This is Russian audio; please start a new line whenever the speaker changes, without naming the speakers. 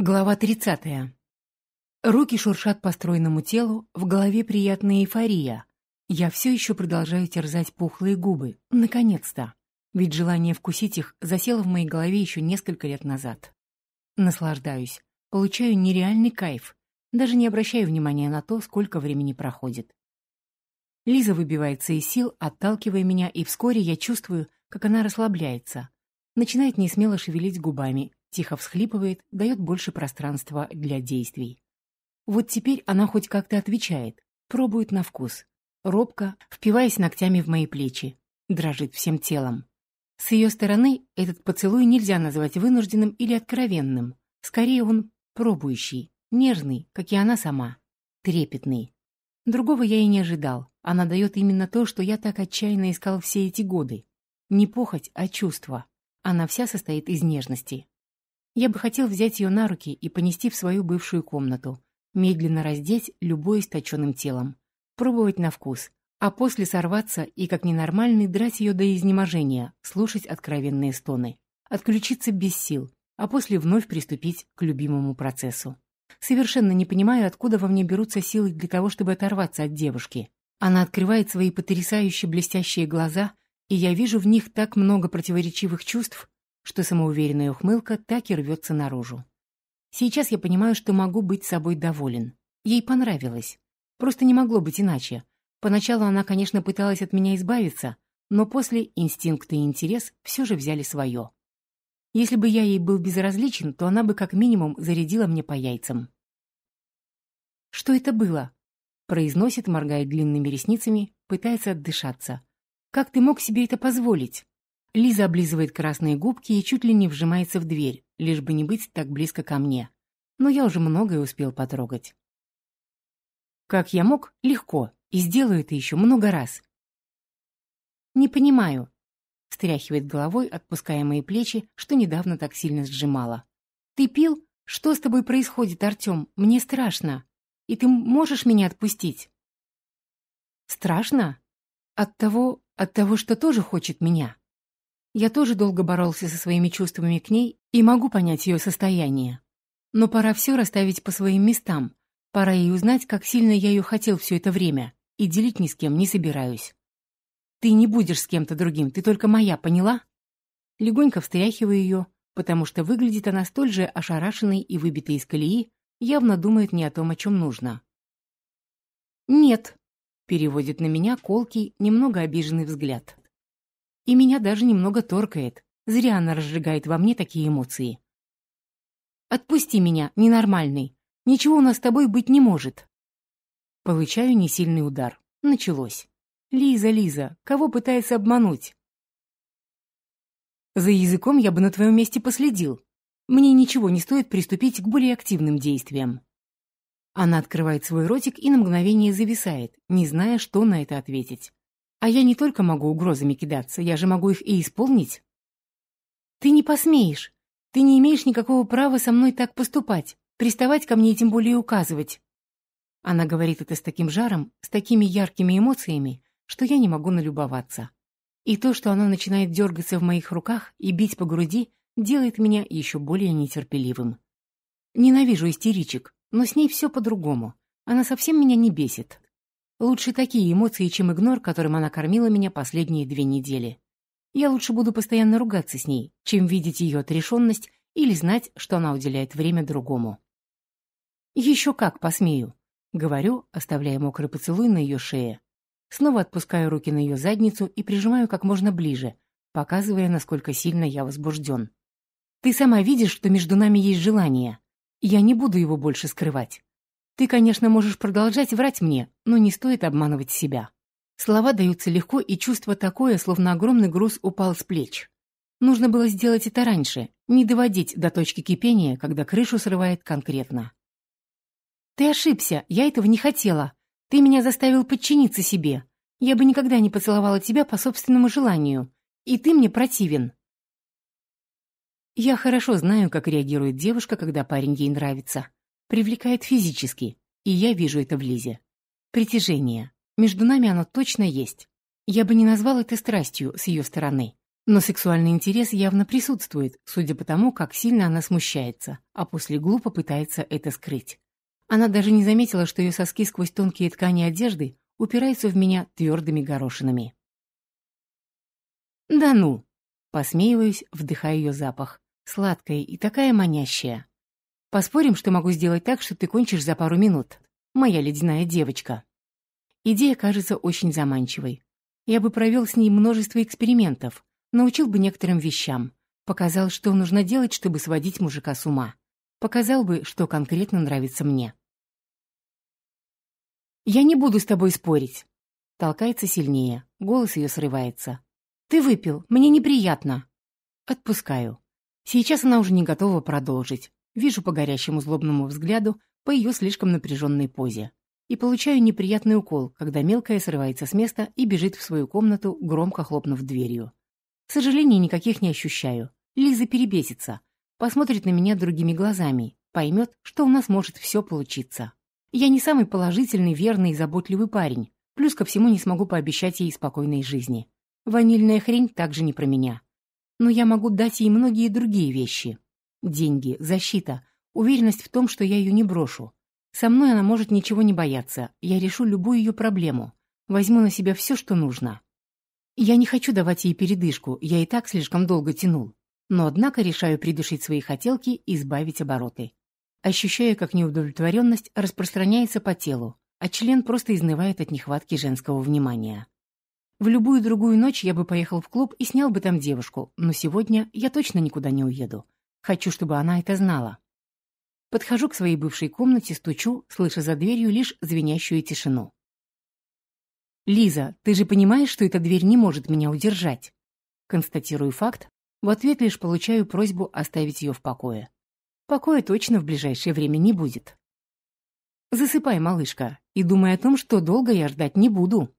Глава 30. Руки шуршат по стройному телу, в голове приятная эйфория. Я все еще продолжаю терзать пухлые губы. Наконец-то. Ведь желание вкусить их засело в моей голове еще несколько лет назад. Наслаждаюсь. Получаю нереальный кайф. Даже не обращаю внимания на то, сколько времени проходит. Лиза выбивается из сил, отталкивая меня, и вскоре я чувствую, как она расслабляется. Начинает несмело шевелить губами, тихо всхлипывает, дает больше пространства для действий. Вот теперь она хоть как-то отвечает, пробует на вкус. Робко, впиваясь ногтями в мои плечи, дрожит всем телом. С ее стороны этот поцелуй нельзя назвать вынужденным или откровенным. Скорее он пробующий, нежный, как и она сама, трепетный. Другого я и не ожидал. Она дает именно то, что я так отчаянно искал все эти годы. Не похоть, а чувство. Она вся состоит из нежности. Я бы хотел взять ее на руки и понести в свою бывшую комнату, медленно раздеть любой источенным телом, пробовать на вкус, а после сорваться и, как ненормальный, драть ее до изнеможения, слушать откровенные стоны, отключиться без сил, а после вновь приступить к любимому процессу. Совершенно не понимаю, откуда во мне берутся силы для того, чтобы оторваться от девушки. Она открывает свои потрясающе блестящие глаза, и я вижу в них так много противоречивых чувств, что самоуверенная ухмылка так и рвется наружу. Сейчас я понимаю, что могу быть собой доволен. Ей понравилось. Просто не могло быть иначе. Поначалу она, конечно, пыталась от меня избавиться, но после инстинкт и интерес все же взяли свое. Если бы я ей был безразличен, то она бы как минимум зарядила мне по яйцам. «Что это было?» произносит, моргая длинными ресницами, пытается отдышаться. «Как ты мог себе это позволить?» Лиза облизывает красные губки и чуть ли не вжимается в дверь, лишь бы не быть так близко ко мне. Но я уже многое успел потрогать. Как я мог? Легко. И сделаю это еще много раз. Не понимаю. Встряхивает головой, отпуская мои плечи, что недавно так сильно сжимала. Ты пил? Что с тобой происходит, Артем? Мне страшно. И ты можешь меня отпустить? Страшно? От того, от того, что тоже хочет меня. Я тоже долго боролся со своими чувствами к ней и могу понять ее состояние. Но пора все расставить по своим местам. Пора ей узнать, как сильно я ее хотел все это время, и делить ни с кем не собираюсь. Ты не будешь с кем-то другим, ты только моя, поняла? Легонько встряхиваю ее, потому что выглядит она столь же ошарашенной и выбитой из колеи, явно думает не о том, о чем нужно. «Нет», — переводит на меня колкий, немного обиженный взгляд. И меня даже немного торкает. Зря она разжигает во мне такие эмоции. «Отпусти меня, ненормальный. Ничего у нас с тобой быть не может». Получаю несильный удар. Началось. «Лиза, Лиза, кого пытается обмануть?» «За языком я бы на твоем месте последил. Мне ничего не стоит приступить к более активным действиям». Она открывает свой ротик и на мгновение зависает, не зная, что на это ответить. А я не только могу угрозами кидаться, я же могу их и исполнить. Ты не посмеешь. Ты не имеешь никакого права со мной так поступать, приставать ко мне и тем более указывать. Она говорит это с таким жаром, с такими яркими эмоциями, что я не могу налюбоваться. И то, что она начинает дергаться в моих руках и бить по груди, делает меня еще более нетерпеливым. Ненавижу истеричек, но с ней все по-другому. Она совсем меня не бесит. Лучше такие эмоции, чем игнор, которым она кормила меня последние две недели. Я лучше буду постоянно ругаться с ней, чем видеть ее отрешенность или знать, что она уделяет время другому. «Еще как посмею», — говорю, оставляя мокрый поцелуй на ее шее. Снова отпускаю руки на ее задницу и прижимаю как можно ближе, показывая, насколько сильно я возбужден. «Ты сама видишь, что между нами есть желание. Я не буду его больше скрывать. Ты, конечно, можешь продолжать врать мне, но не стоит обманывать себя. Слова даются легко, и чувство такое, словно огромный груз упал с плеч. Нужно было сделать это раньше, не доводить до точки кипения, когда крышу срывает конкретно. Ты ошибся, я этого не хотела. Ты меня заставил подчиниться себе. Я бы никогда не поцеловала тебя по собственному желанию. И ты мне противен. Я хорошо знаю, как реагирует девушка, когда парень ей нравится. Привлекает физически, и я вижу это в Лизе. Притяжение. Между нами оно точно есть. Я бы не назвал это страстью с ее стороны. Но сексуальный интерес явно присутствует, судя по тому, как сильно она смущается, а после глупо пытается это скрыть. Она даже не заметила, что ее соски сквозь тонкие ткани одежды упираются в меня твердыми горошинами. «Да ну!» Посмеиваюсь, вдыхая ее запах. Сладкая и такая манящая. Поспорим, что могу сделать так, что ты кончишь за пару минут. Моя ледяная девочка. Идея кажется очень заманчивой. Я бы провел с ней множество экспериментов, научил бы некоторым вещам, показал, что нужно делать, чтобы сводить мужика с ума. Показал бы, что конкретно нравится мне. «Я не буду с тобой спорить». Толкается сильнее, голос ее срывается. «Ты выпил, мне неприятно». Отпускаю. Сейчас она уже не готова продолжить. Вижу по горящему злобному взгляду, по ее слишком напряженной позе. И получаю неприятный укол, когда мелкая срывается с места и бежит в свою комнату, громко хлопнув дверью. Сожалений никаких не ощущаю. Лиза перебесится. Посмотрит на меня другими глазами. Поймет, что у нас может все получиться. Я не самый положительный, верный и заботливый парень. Плюс ко всему не смогу пообещать ей спокойной жизни. Ванильная хрень также не про меня. Но я могу дать ей многие другие вещи. Деньги, защита, уверенность в том, что я ее не брошу. Со мной она может ничего не бояться. Я решу любую ее проблему. Возьму на себя все, что нужно. Я не хочу давать ей передышку, я и так слишком долго тянул. Но однако решаю придушить свои хотелки и избавить обороты. Ощущаю, как неудовлетворенность распространяется по телу, а член просто изнывает от нехватки женского внимания. В любую другую ночь я бы поехал в клуб и снял бы там девушку, но сегодня я точно никуда не уеду. Хочу, чтобы она это знала. Подхожу к своей бывшей комнате, стучу, слыша за дверью лишь звенящую тишину. «Лиза, ты же понимаешь, что эта дверь не может меня удержать?» Констатирую факт, в ответ лишь получаю просьбу оставить ее в покое. Покоя точно в ближайшее время не будет. Засыпай, малышка, и думай о том, что долго я ждать не буду.